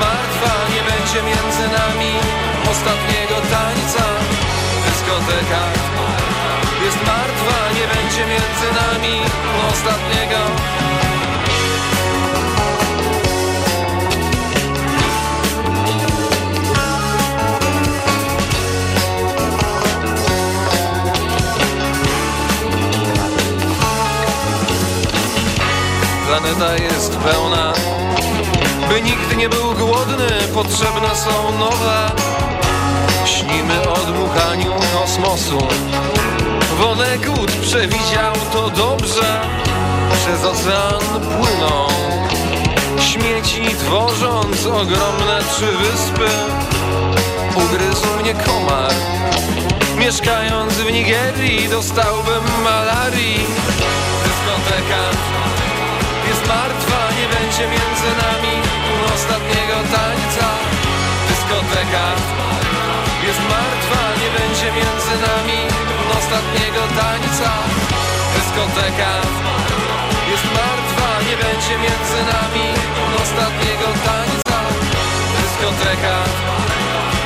martwa, nie będzie między nami ostatniego tańca. Dyskoteka jest martwa, nie będzie między nami ostatniego planeta jest pełna By nikt nie był głodny, potrzebne są nowe. Śnimy o dmuchaniu kosmosu. Wonegut przewidział to dobrze. Przez ocean płyną Śmieci tworząc ogromne trzy wyspy. Ugryzł mnie komar. Mieszkając w Nigerii dostałbym malarii. Dyskoteka jest martwa, nie będzie między nami ostatniego tańca. Dyskoteka jest martwa, nie będzie między nami ostatniego tańca. Dyskoteka jest martwa, nie będzie między nami ostatniego tańca. Dyskoteka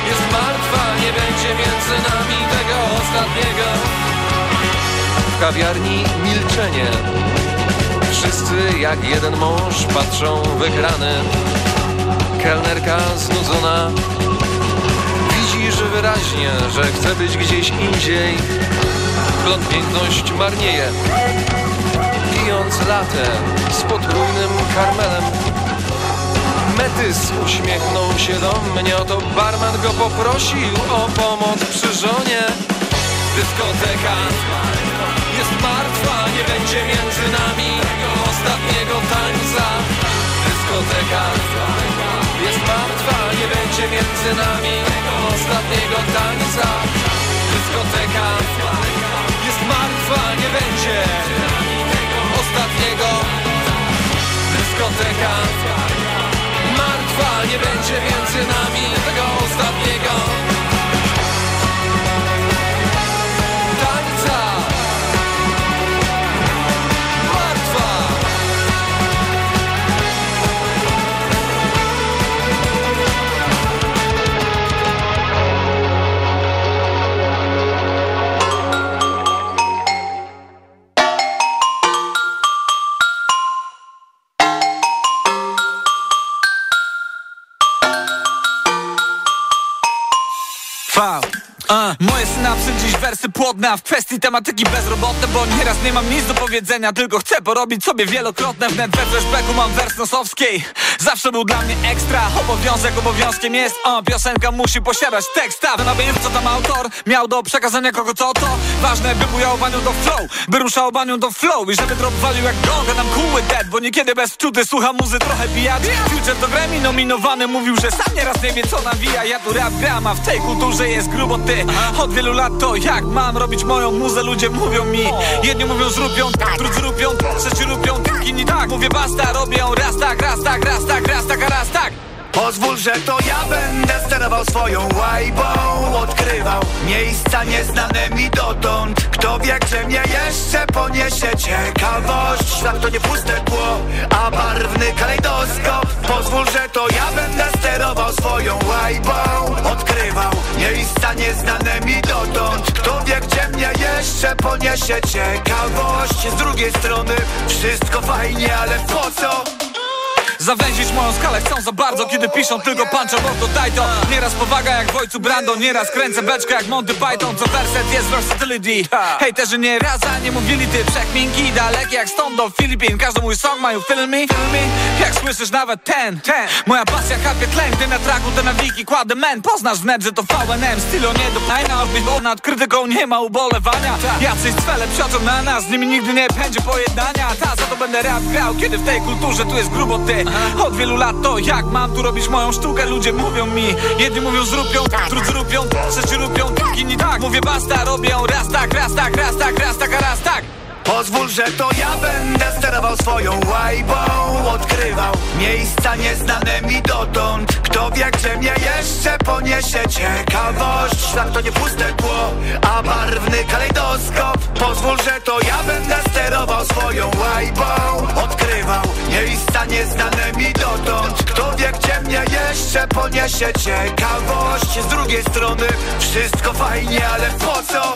jest martwa, nie będzie między nami tego ostatniego. W kawiarni milczenie Wszyscy jak jeden mąż patrzą w Kelnerka znudzona. Widzisz wyraźnie, że chce być gdzieś indziej. Blond piękność marnieje. Pijąc latę z potrójnym karmelem. Metys uśmiechnął się do mnie. Oto barman go poprosił o pomoc przy żonie. Dyskoteka między nami ostatniego tańca. Dyskoteka jest martwa, nie będzie ostatniego. Dyskoteka martwa, nie będzie między nami tego ostatniego. Wersy płodne A w kwestii tematyki bezrobotne Bo nieraz nie mam nic do powiedzenia Tylko chcę porobić sobie wielokrotne Wnet we flashbacku mam wers nosowskiej. Zawsze był dla mnie ekstra. Obowiązek obowiązkiem jest O, piosenka musi posiadać tekst. A na co tam autor miał do przekazania kogo co to. Ważne by bujał baniu do flow By ruszał baniu do flow I żeby drop walił jak gong nam kuły dead Bo niekiedy bez wczuty słucha muzy trochę bijać Future do Grammy nominowany Mówił, że sam nieraz nie wie co nawija. Ja tu rap gram, a w tej kulturze jest grubo ty. Od wielu lat to jak mam robić moją muzę Ludzie mówią mi. Jedni mówią zrubią, drudzy rupią Trzeci rupią, inni tak. Mówię basta, robią raz tak, raz tak, raz tak, raz tak, a raz tak. Pozwól, że to ja będę sterował swoją łajbą Odkrywał miejsca nieznane mi dotąd. Kto wie, gdzie mnie jeszcze poniesie ciekawość? Świat to nie puste tło, a barwny kalejdoskop. Pozwól, że to ja będę sterował swoją łajbą Odkrywał miejsca nieznane mi dotąd Kto wie, gdzie mnie jeszcze poniesie ciekawość Z drugiej strony wszystko fajnie, ale po co? Zawęzić moją skalę chcą za bardzo Kiedy piszą tylko punch albo daj to. Nieraz powaga jak w ojcu Brando Nieraz kręcę beczkę jak Monty Python Co werset jest versatility. Hejterzy nie raz, a nie mówili ty Przekminki dalekie jak stąd do Filipin. Każdy mój song mają feel me, Jak słyszysz nawet ten, ten. Moja pasja kapie tlen Ty na traku, ty na wiki kładę men. Poznasz wnet, że to VNM Stylo nie do pajna Odbyć, bo nad krytyką nie ma ubolewania. Jacyś cwele psioczą na nas Z nimi nigdy nie będzie pojednania. Ta, za to będę rap grał Kiedy w tej kulturze tu jest grubo ty od wielu lat to jak mam tu robić moją sztukę? Ludzie mówią mi, jedni mówią zrób ją Drudzy rupią, trzeci rupią, inni tak. Mówię basta, robią raz tak, raz tak, raz tak, raz tak, a raz tak Pozwól, że to ja będę sterował swoją łajbą. Odkrywał miejsca nieznane mi dotąd. Kto wie, gdzie mnie jeszcze poniesie ciekawość. Świat to nie puste tło, a barwny kalejdoskop. Pozwól, że to ja będę sterował swoją łajbą. Odkrywał miejsca nieznane mi dotąd. Kto wie, gdzie mnie jeszcze poniesie ciekawość. Z drugiej strony wszystko fajnie, ale po co?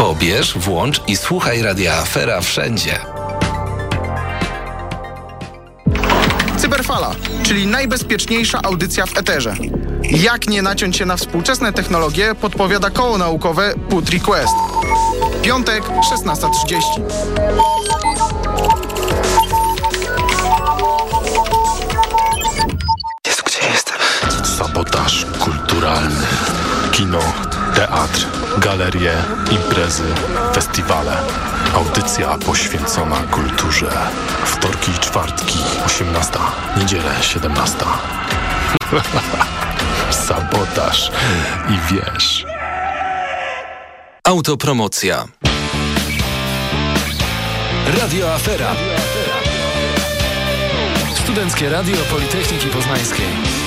Pobierz, włącz i słuchaj Radia Afera wszędzie. Cyberfala, czyli najbezpieczniejsza audycja w eterze. Jak nie naciąć się na współczesne technologie, podpowiada koło naukowe Put Request. Piątek, 16.30. Jezu, gdzie jestem? Sabotaż kulturalny. Kino, teatr, galerie, imprezy, festiwale. Audycja poświęcona kulturze. Wtorki i czwartki, 18. Niedzielę, 17. Sabotaż i wiesz. Autopromocja. Radio Afera. Studenckie Radio Politechniki Poznańskiej.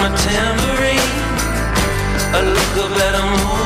My tambourine. I look up at a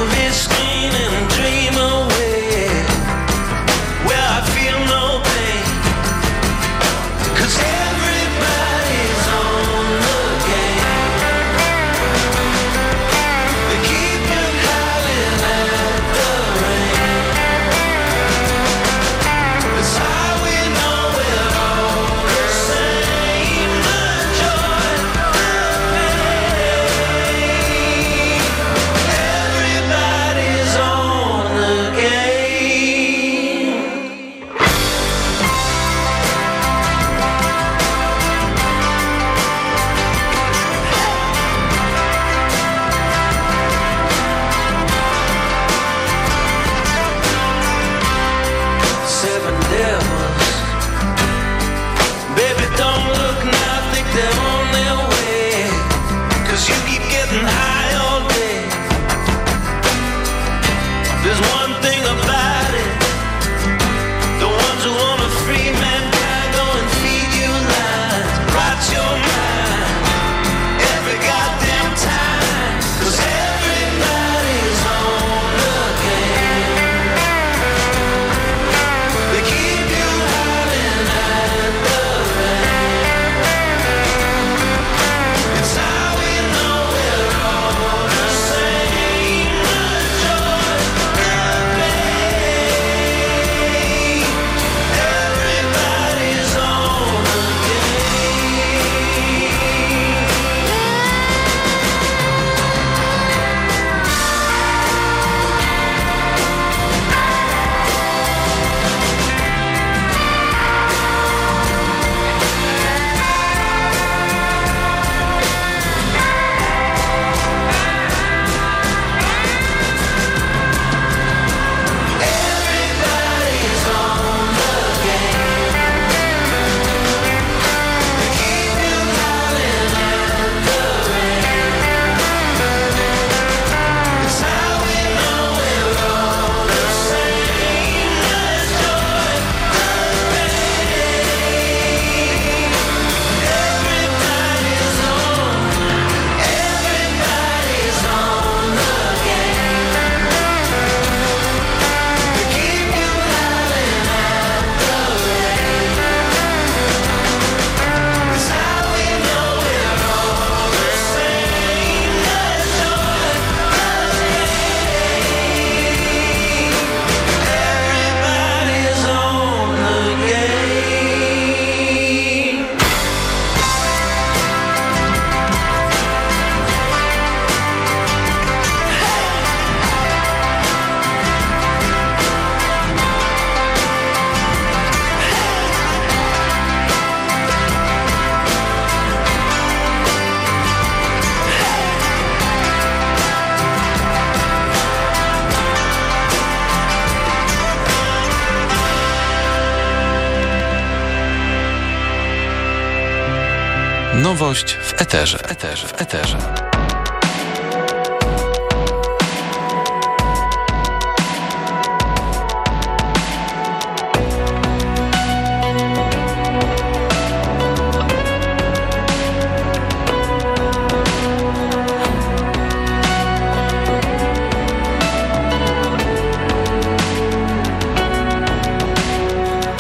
eterze, eterze, w eterze.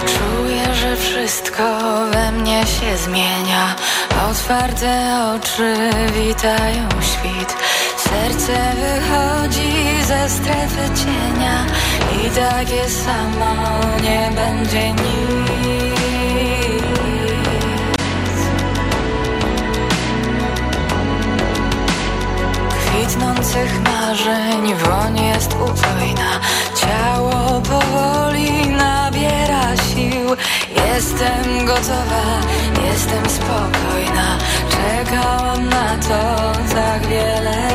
Czuję, że wszystko we mnie się zmienia Otwarte oczy witają świt. Serce wychodzi ze strefy cienia I takie samo nie będzie nic. Kwitnących marzeń woń jest upojna. Ciało powoli nabiera sił. Jestem gotowa, jestem spokojna Czekałam na to tak wiele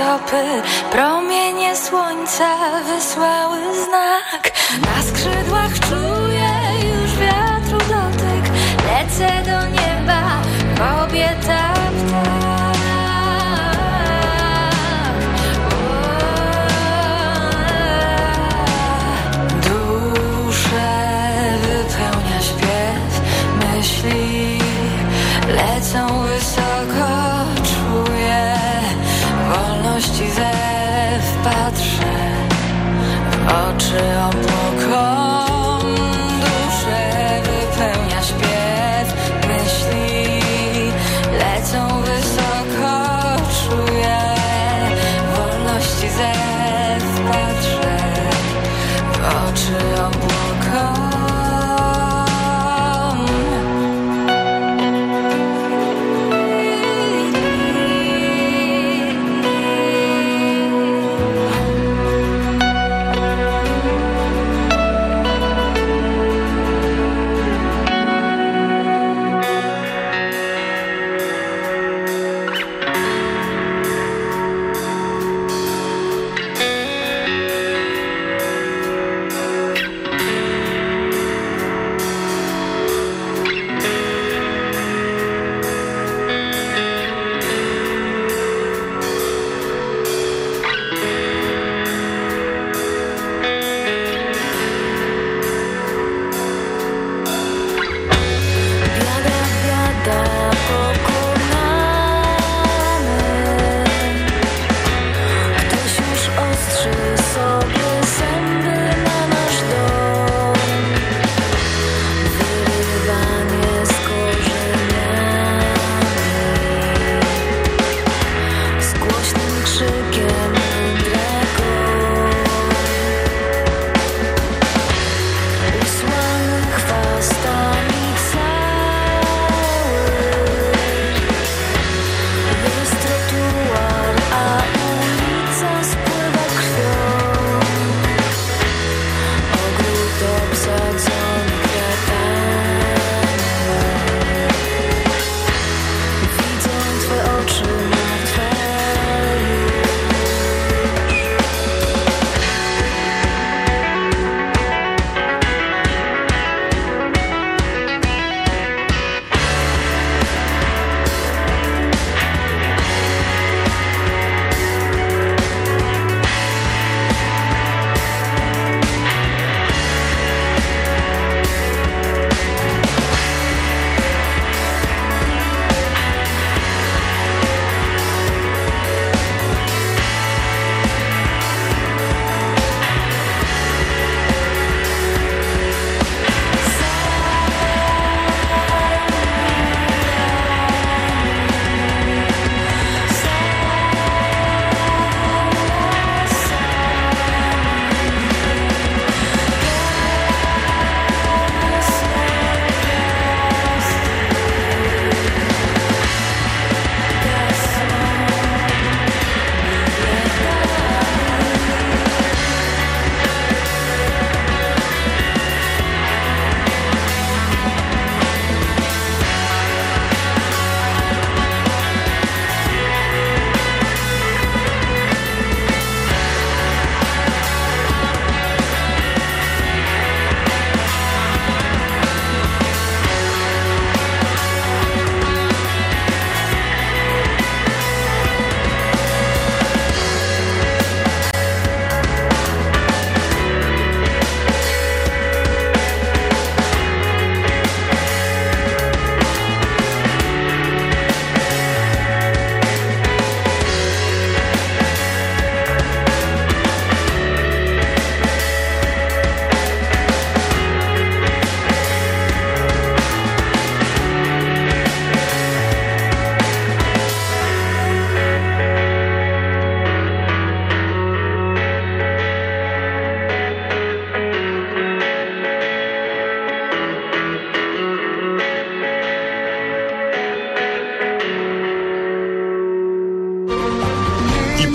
stopy Promienie słońca wysłały znak. Na skrzydłach czuję już wiatru dotyk Lecę do nieba, kobieta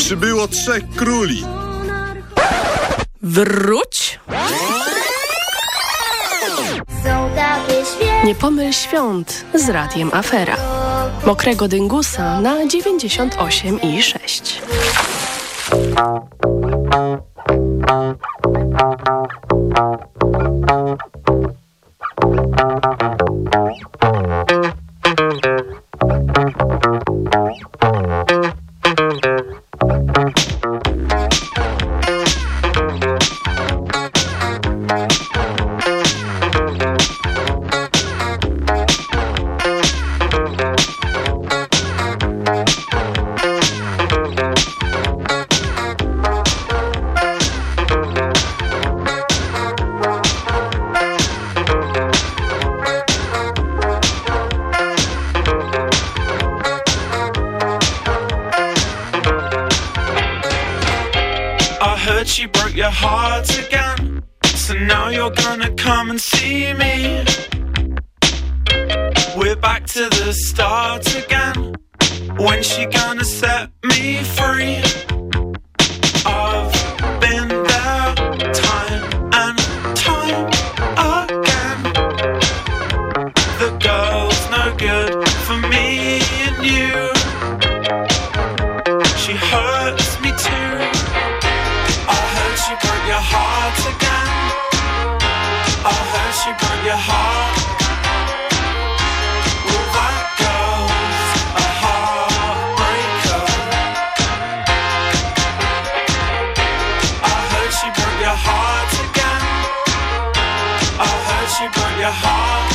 przybyło trzech króli. Wróć! Nie pomyl świąt z radiem Afera. Mokrego dyngusa na 98 i 6. your heart again. I hurt you, but your heart.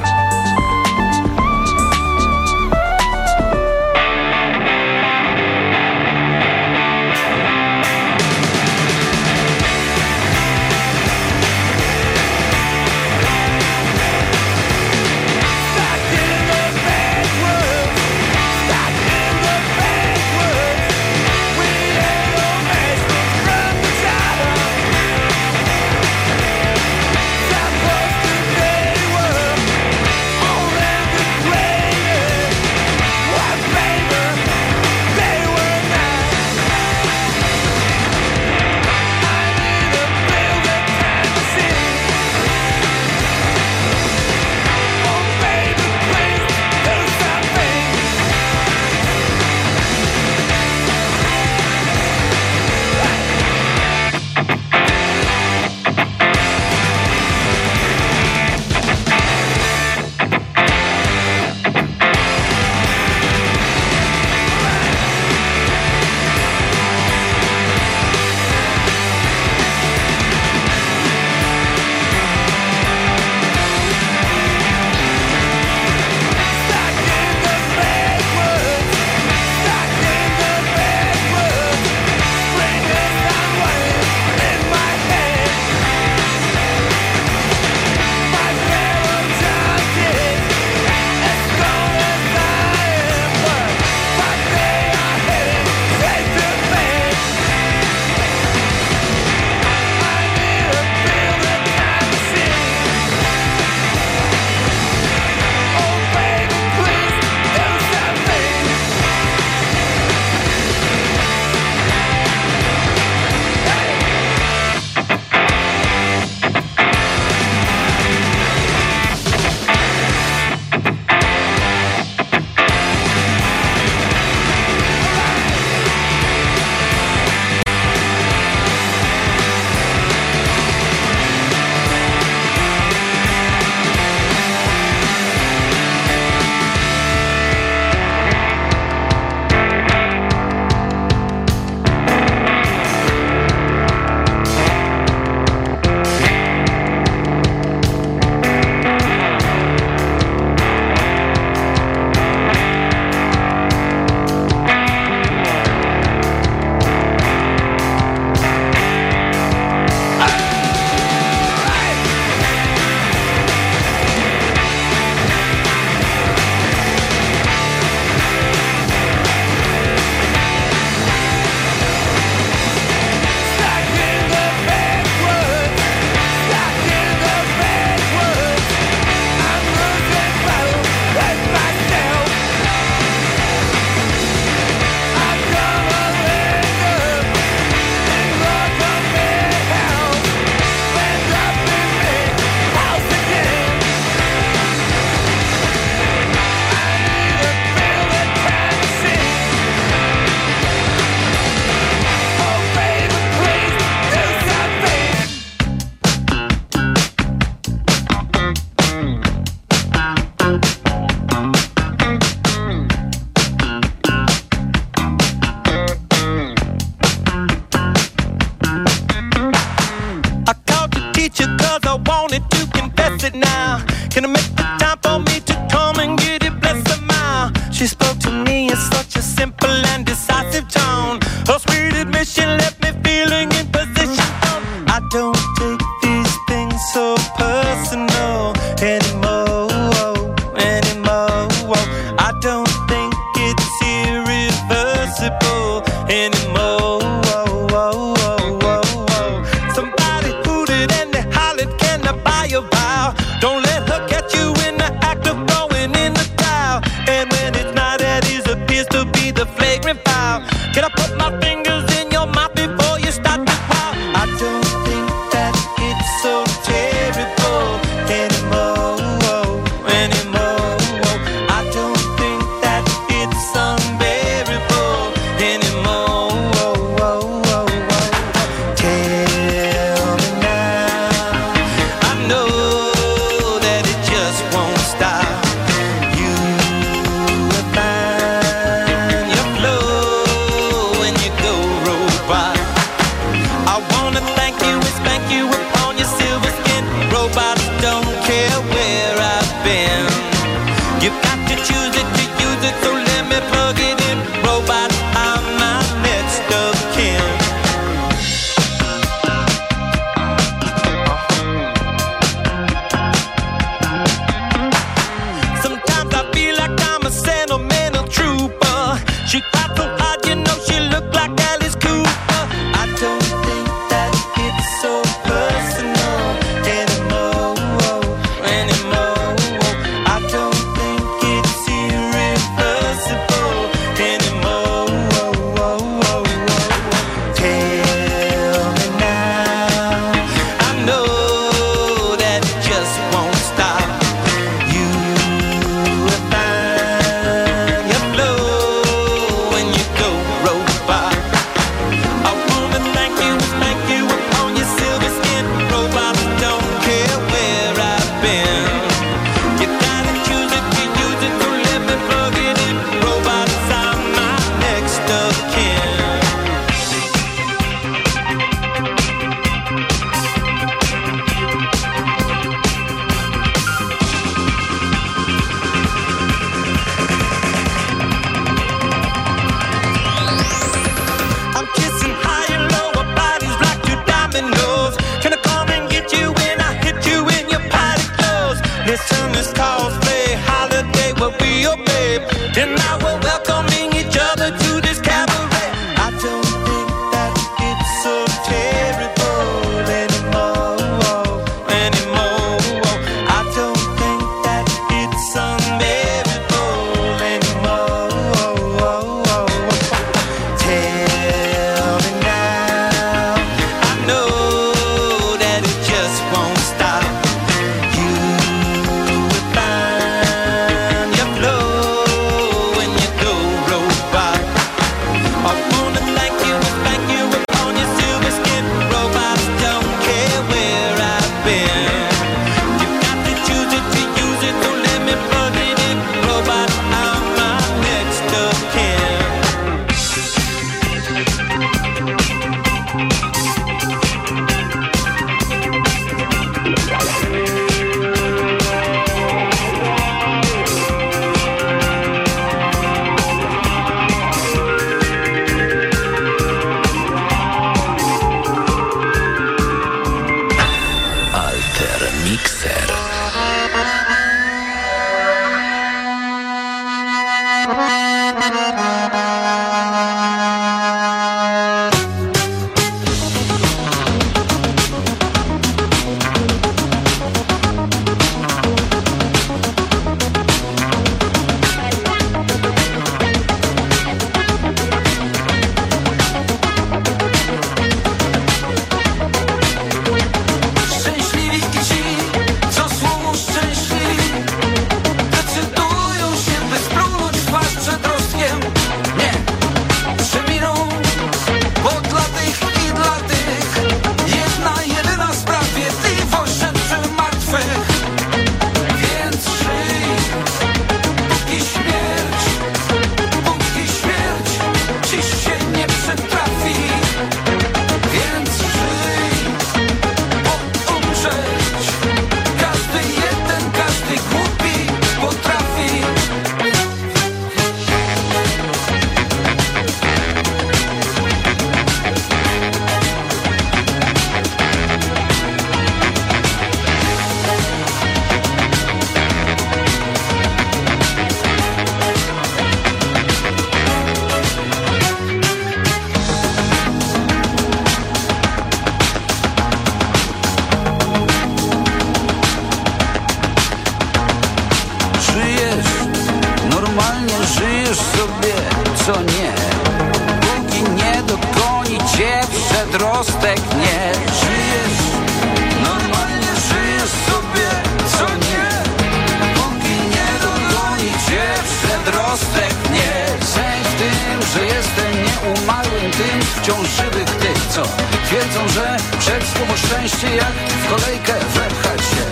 Co? Twierdzą, że przed słowo szczęście jak w kolejkę wepchać się.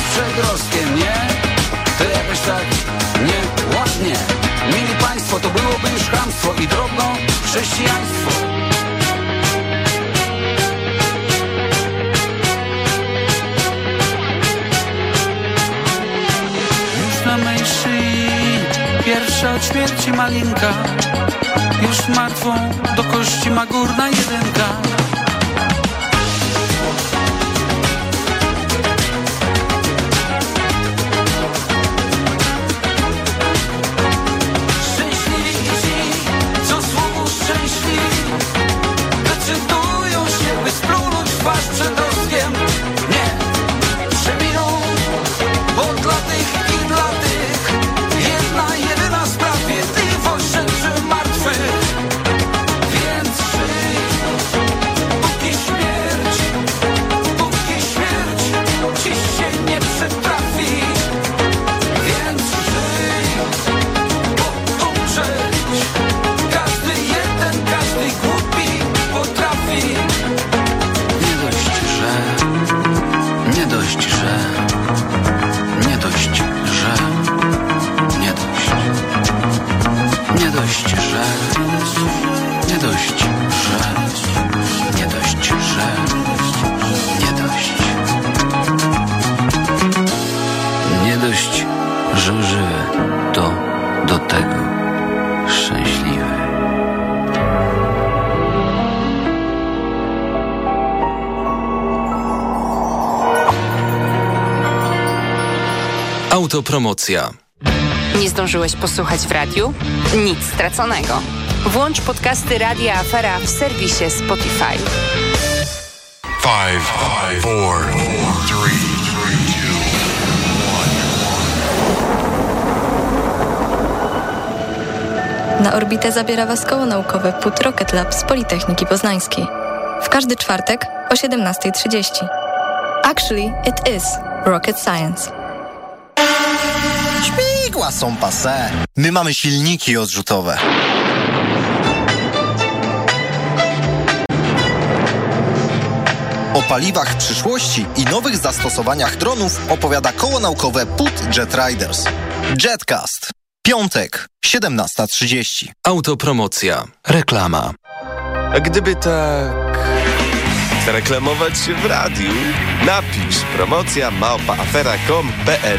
Z przedrostkiem, nie? To jakoś tak nieładnie. Mili Państwo, to byłoby już chamstwo i drobno chrześcijaństwo śmierci malinka. Już martwą do kości ma górna jedynka Autopromocja. Nie zdążyłeś posłuchać w radiu? Nic straconego. Włącz podcasty Radia Afera w serwisie Spotify. Five, five, four, three, Na orbitę zabiera Was koło naukowe PUT Rocket Lab z Politechniki Poznańskiej. W każdy czwartek o 17.30. Actually, it is rocket science. Śmigła są pase. My mamy silniki odrzutowe. O paliwach przyszłości i nowych zastosowaniach dronów opowiada koło naukowe PUT Jet Riders. Jetcast. Piątek, 17.30. Autopromocja. Reklama. A gdyby tak zareklamować się w radiu, napisz promocja małpaafera.com.pl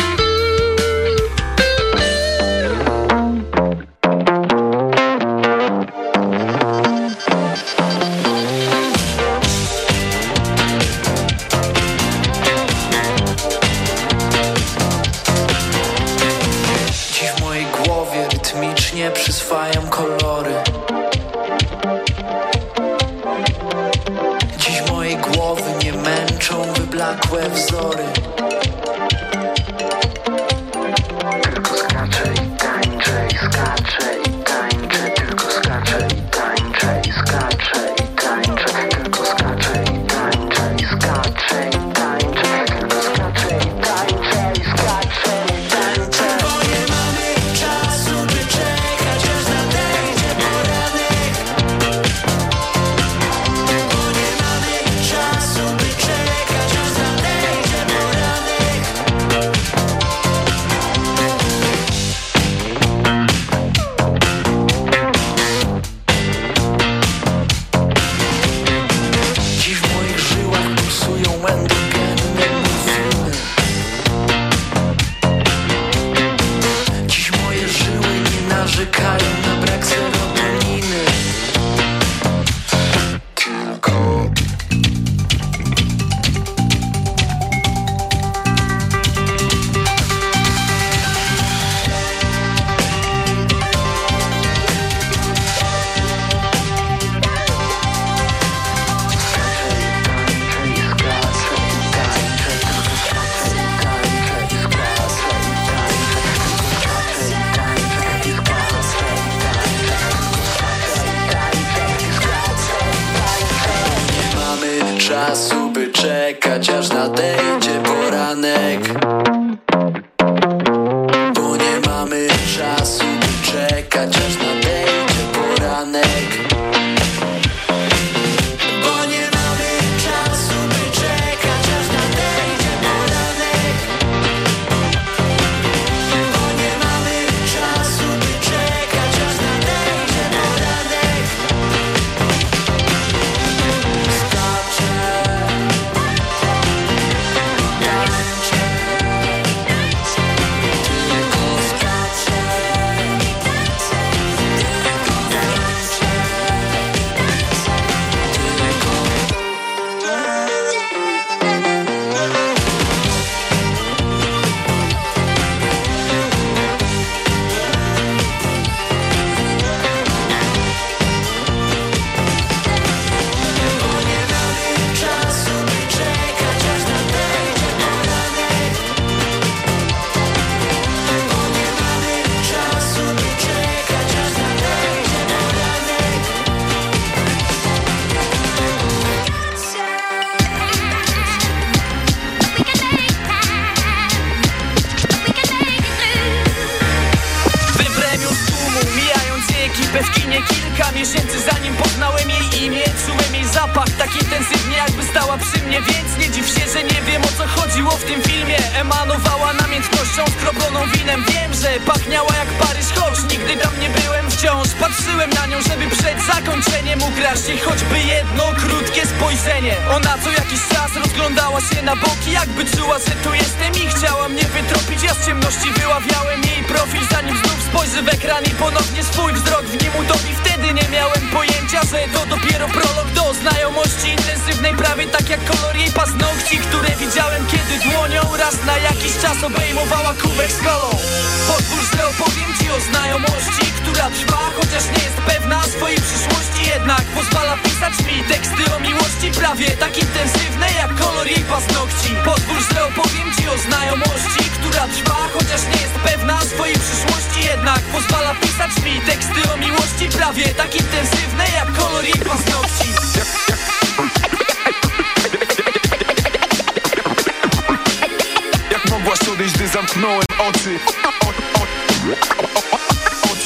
Music.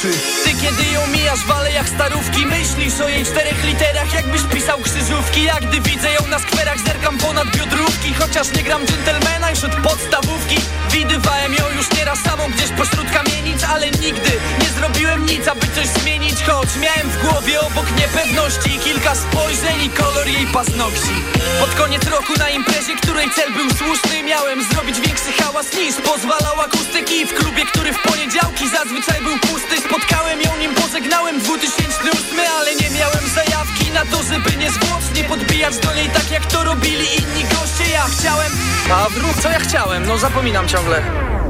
Oczy Ty kiedy ją mijasz w alejach starówki Myślisz o jej czterech literach jakbyś pisał krzyżówki. Jak gdy widzę ją na skwerach zerkam ponad biodrówki Chociaż nie gram dżentelmena już od podstawówki. Widywałem ją już nieraz samą gdzieś pośród kamienic Ale nigdy nie zrobiłem nic, aby coś zmienić. Choć miałem w głowie obok niepewności Kilka spojrzeń i kolor jej paznokci. Pod koniec roku na imprezie, której cel był słuszny Miałem zrobić większy hałas niż pozwalał akustyki. W klubie, który w poniedziałki zazwyczaj był pusty Spotkałem ją, nim pożegnałem 2008 Ale nie miałem zajawki na to, żeby niezwłocznie podbijać do niej Tak jak to robili inni goście. Ja chciałem... A wróg, co ja chciałem? No zapominam ciągle.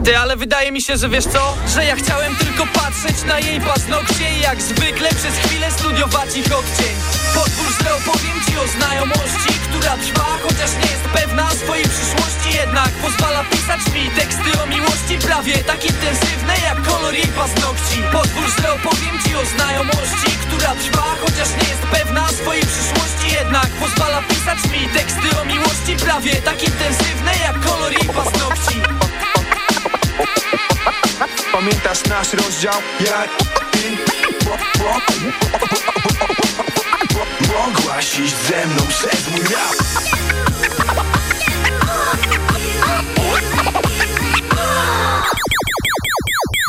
Ty, ale wydaje mi się, że wiesz co? Że ja chciałem tylko patrzeć na jej paznokcie I jak zwykle przez chwilę studiować ich odcień. Pozwól, że opowiem ci o znajomości Która trwa, chociaż nie jest pewna swojej przyszłości. Jednak pozwala pisać mi teksty o miłości Prawie tak intensywne jak kolor jej paznokci. Pozwól, że opowiem ci o znajomości Która trwa, chociaż nie jest pewna swojej przyszłości. Jednak pozwala pisać mi teksty o miłości Prawie tak intensywne jak kolor jej paznokci. Pamiętasz nasz rozdział? Jak ty Mogłaś iść ze mną przez mój rap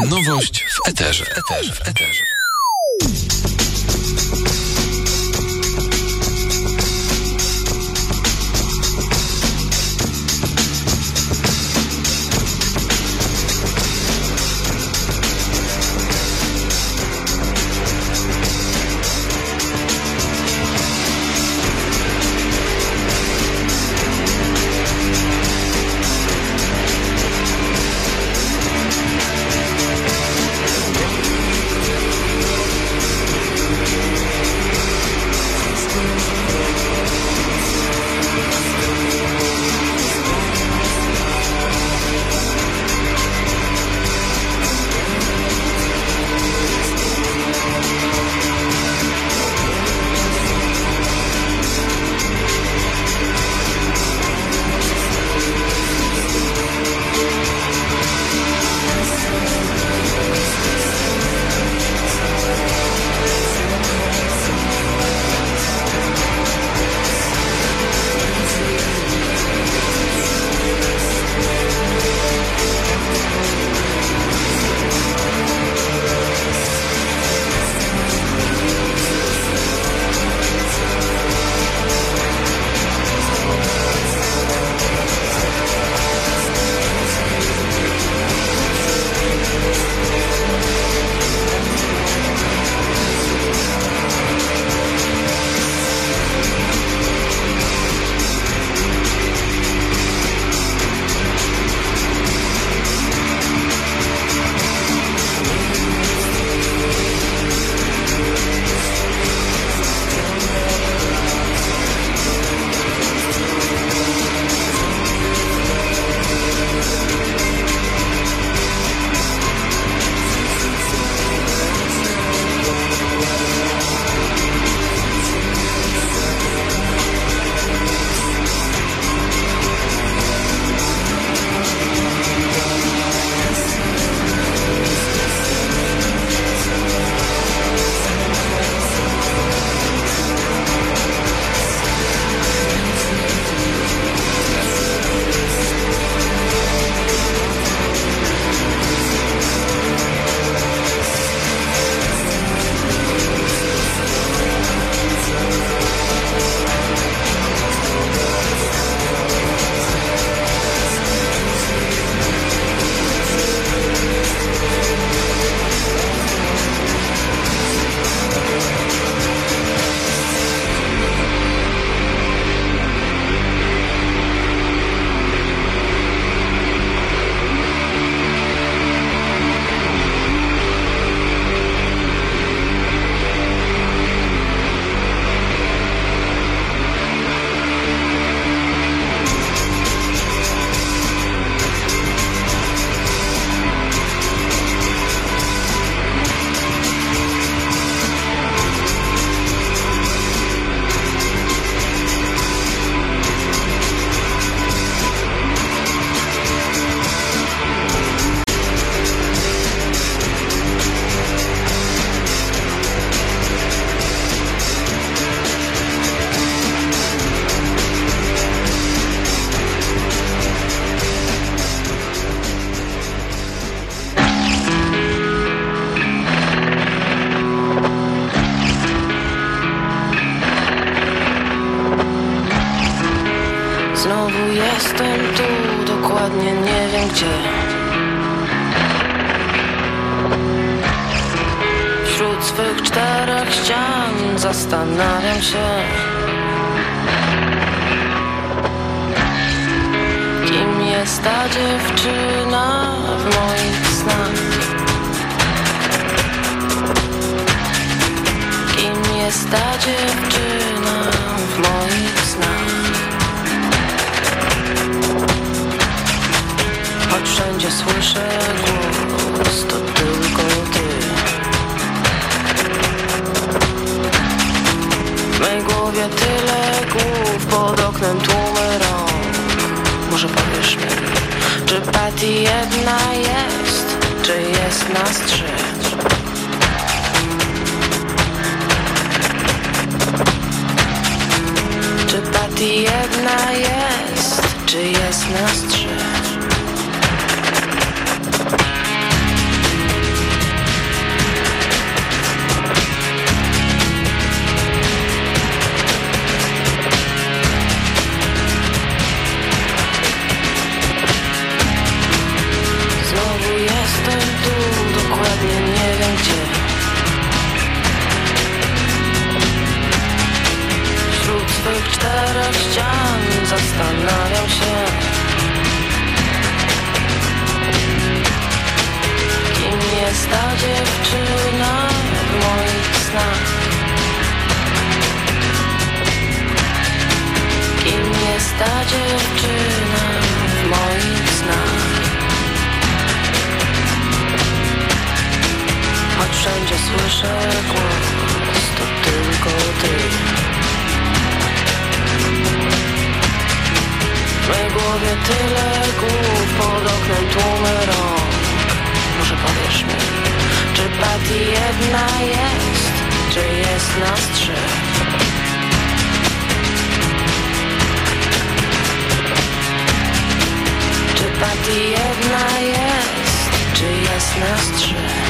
Nowość w eterze. eterze. W eterze. ta dziewczyna w moich snach. Kim jest ta dziewczyna w moich snach? Choć wszędzie słyszę głos, to tylko ty. W mej głowie tyle głów, pod oknem tłumy rąk. Może powiesz mi czy Patty jedna jest, czy jest nas trzy? Czy Patty jedna jest, czy jest nas trzy? ona jest, czy jest nas trzy? Czy Patty jedna jest, czy jest nas trzy?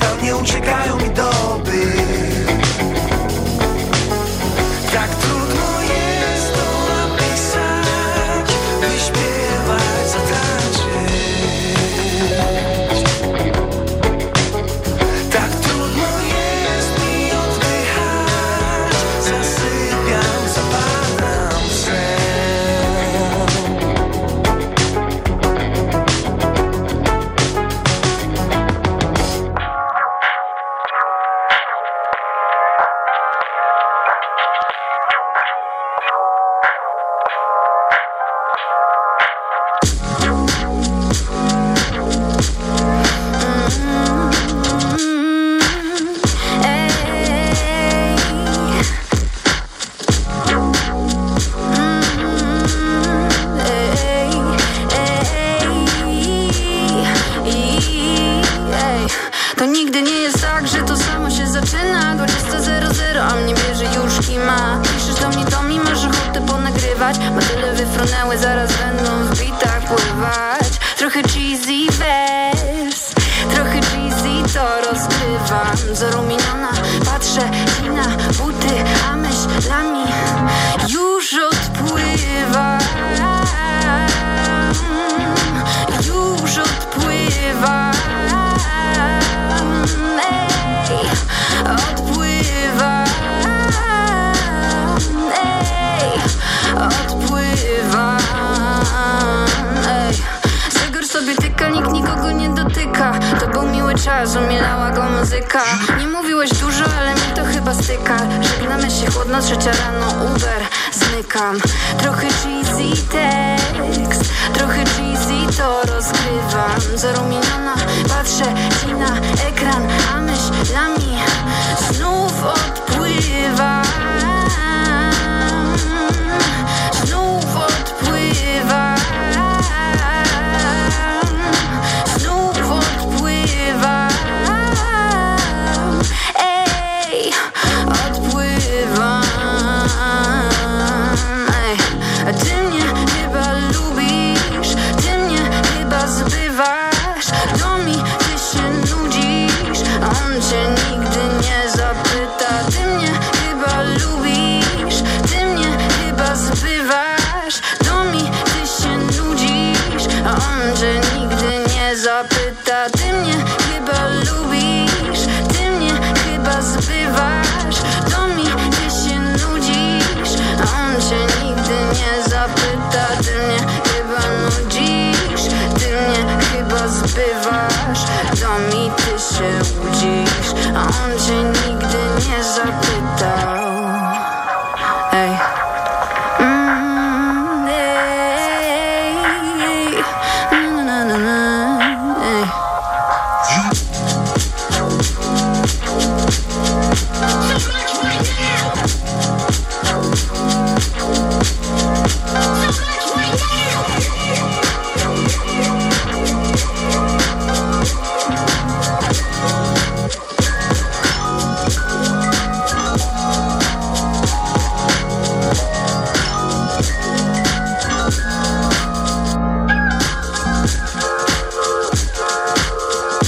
tam nie uciekają Trochę cheesy tekst Trochę cheesy to rozgrywam. Zarumieniona patrzę ci na ekran A myślami znów odpływam. I'm dreaming